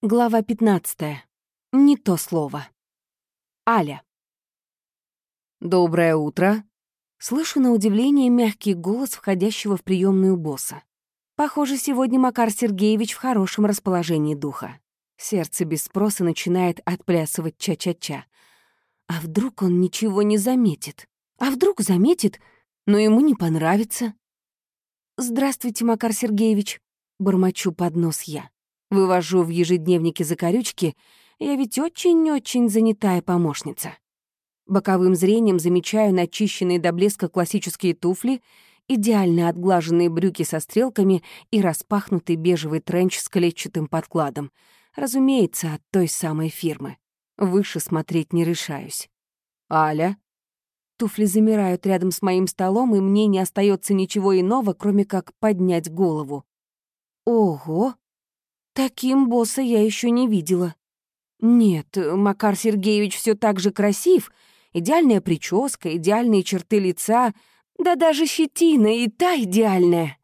Глава 15. Не то слово. Аля. «Доброе утро!» Слышу на удивление мягкий голос входящего в приемную босса. Похоже, сегодня Макар Сергеевич в хорошем расположении духа. Сердце без спроса начинает отплясывать ча-ча-ча. А вдруг он ничего не заметит? А вдруг заметит, но ему не понравится? «Здравствуйте, Макар Сергеевич», — бормочу под нос я. Вывожу в ежедневнике закорючки, я ведь очень-очень занятая помощница. Боковым зрением замечаю начищенные до блеска классические туфли, идеально отглаженные брюки со стрелками и распахнутый бежевый тренч с клетчатым подкладом. Разумеется, от той самой фирмы. Выше смотреть не решаюсь. «Аля?» Туфли замирают рядом с моим столом, и мне не остается ничего иного, кроме как поднять голову. Ого! Таким босса я еще не видела. Нет, Макар Сергеевич все так же красив, идеальная прическа, идеальные черты лица, да даже щетина и та идеальная.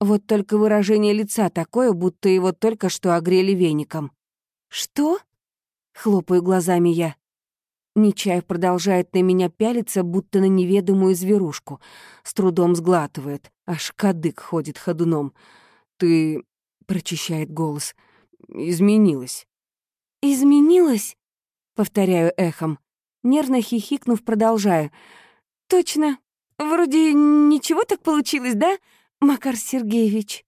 Вот только выражение лица такое, будто его только что огрели веником. «Что?» — хлопаю глазами я. Нечаев продолжает на меня пялиться, будто на неведомую зверушку. С трудом сглатывает, аж кадык ходит ходуном. «Ты — прочищает голос. «Изменилась». «Изменилась?» — повторяю эхом. Нервно хихикнув, продолжаю. «Точно. Вроде ничего так получилось, да, Макар Сергеевич?»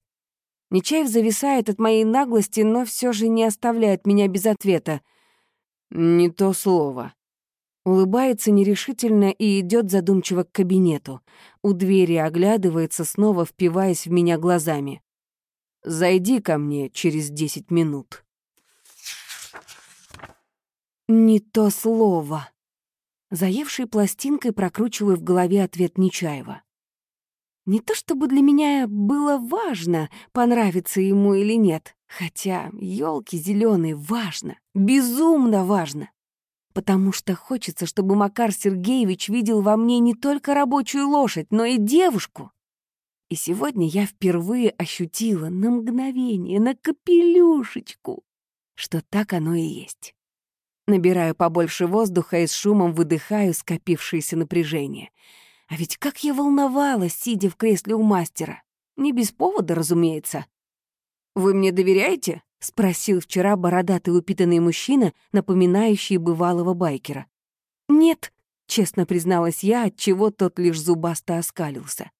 Нечаев зависает от моей наглости, но все же не оставляет меня без ответа. «Не то слово». Улыбается нерешительно и идет задумчиво к кабинету. У двери оглядывается, снова впиваясь в меня глазами. Зайди ко мне через десять минут». Не то слово. Заевшей пластинкой прокручиваю в голове ответ Нечаева. Не то чтобы для меня было важно, понравится ему или нет, хотя, елки зеленые, важно, безумно важно. Потому что хочется, чтобы Макар Сергеевич видел во мне не только рабочую лошадь, но и девушку. И сегодня я впервые ощутила на мгновение, на капелюшечку, что так оно и есть. Набираю побольше воздуха и с шумом выдыхаю скопившееся напряжение. А ведь как я волновалась, сидя в кресле у мастера. Не без повода, разумеется. «Вы мне доверяете?» — спросил вчера бородатый упитанный мужчина, напоминающий бывалого байкера. «Нет», — честно призналась я, отчего тот лишь зубасто оскалился.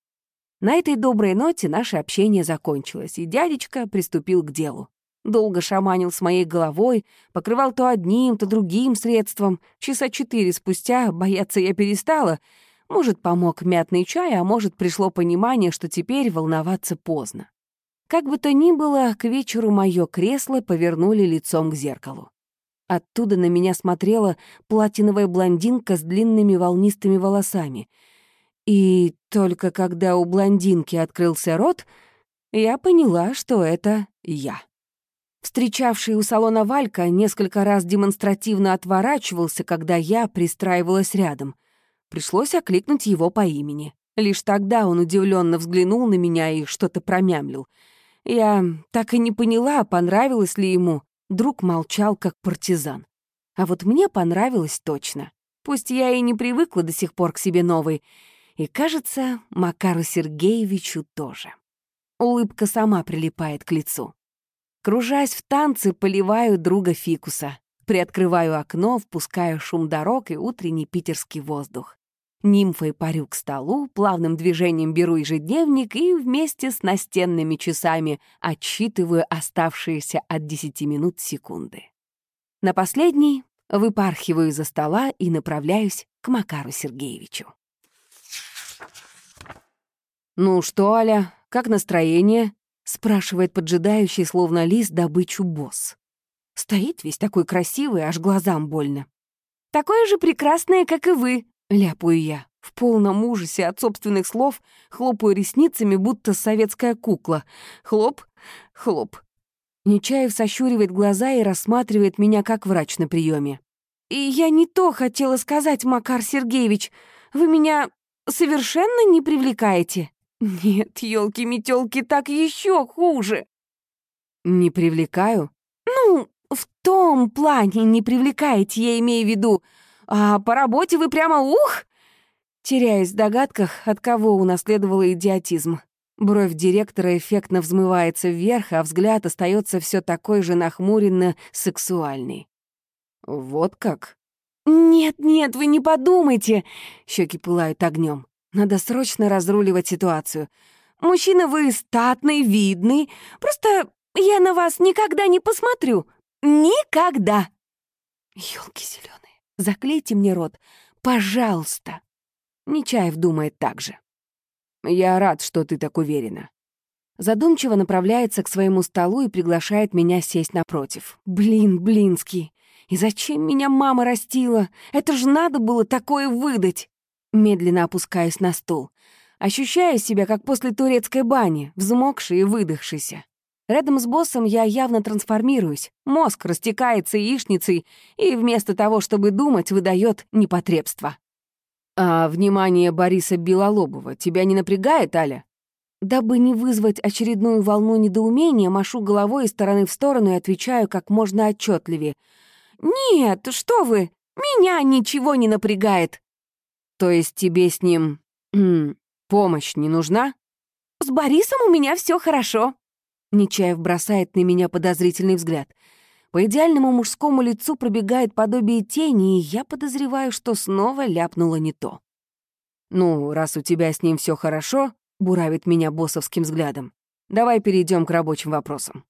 На этой доброй ноте наше общение закончилось, и дядечка приступил к делу. Долго шаманил с моей головой, покрывал то одним, то другим средством. Часа четыре спустя бояться я перестала. Может, помог мятный чай, а может, пришло понимание, что теперь волноваться поздно. Как бы то ни было, к вечеру мое кресло повернули лицом к зеркалу. Оттуда на меня смотрела платиновая блондинка с длинными волнистыми волосами — и только когда у блондинки открылся рот, я поняла, что это я. Встречавший у салона Валька несколько раз демонстративно отворачивался, когда я пристраивалась рядом. Пришлось окликнуть его по имени. Лишь тогда он удивленно взглянул на меня и что-то промямлил. Я так и не поняла, понравилось ли ему. Друг молчал, как партизан. А вот мне понравилось точно. Пусть я и не привыкла до сих пор к себе новой, и, кажется, Макару Сергеевичу тоже. Улыбка сама прилипает к лицу. Кружась в танцы, поливаю друга фикуса. Приоткрываю окно, впускаю шум дорог и утренний питерский воздух. Нимфой парю к столу, плавным движением беру ежедневник и вместе с настенными часами отсчитываю оставшиеся от десяти минут секунды. На последний выпархиваю за стола и направляюсь к Макару Сергеевичу. «Ну что, Аля, как настроение?» — спрашивает поджидающий, словно лис, добычу босс. Стоит весь такой красивый, аж глазам больно. «Такое же прекрасное, как и вы», — ляпаю я. В полном ужасе от собственных слов хлопаю ресницами, будто советская кукла. Хлоп, хлоп. Нечаев сощуривает глаза и рассматривает меня как врач на приеме. «И я не то хотела сказать, Макар Сергеевич. Вы меня совершенно не привлекаете?» Нет, елки метелки так еще хуже. Не привлекаю? Ну, в том плане не привлекаете, я имею в виду. А по работе вы прямо ух!» Теряясь в догадках, от кого унаследовала идиотизм. Бровь директора эффектно взмывается вверх, а взгляд остается все такой же нахмуренно-сексуальный. «Вот как?» «Нет-нет, вы не подумайте!» Щеки пылают огнем. Надо срочно разруливать ситуацию. «Мужчина вы статный, видный. Просто я на вас никогда не посмотрю. Никогда!» Ёлки зеленые, заклейте мне рот. Пожалуйста!» Нечаев думает так же. «Я рад, что ты так уверена». Задумчиво направляется к своему столу и приглашает меня сесть напротив. «Блин, Блинский, и зачем меня мама растила? Это же надо было такое выдать!» Медленно опускаюсь на стул. Ощущаю себя, как после турецкой бани, взмокший и выдохшийся. Рядом с боссом я явно трансформируюсь. Мозг растекается яичницей и вместо того, чтобы думать, выдает непотребство. «А внимание Бориса Белолобова тебя не напрягает, Аля?» Дабы не вызвать очередную волну недоумения, машу головой из стороны в сторону и отвечаю как можно отчетливее. «Нет, что вы, меня ничего не напрягает». «То есть тебе с ним... помощь не нужна?» «С Борисом у меня все хорошо», Нечаев бросает на меня подозрительный взгляд. По идеальному мужскому лицу пробегает подобие тени, и я подозреваю, что снова ляпнула не то. «Ну, раз у тебя с ним все хорошо», — буравит меня боссовским взглядом, «давай перейдем к рабочим вопросам».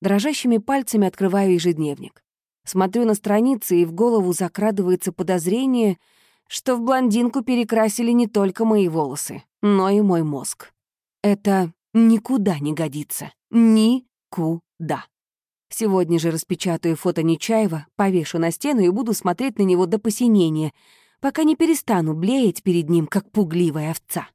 Дрожащими пальцами открываю ежедневник. Смотрю на страницы, и в голову закрадывается подозрение, что в блондинку перекрасили не только мои волосы, но и мой мозг. Это никуда не годится. Никуда. Сегодня же распечатаю фото Нечаева, повешу на стену и буду смотреть на него до посинения, пока не перестану блеять перед ним, как пугливая овца.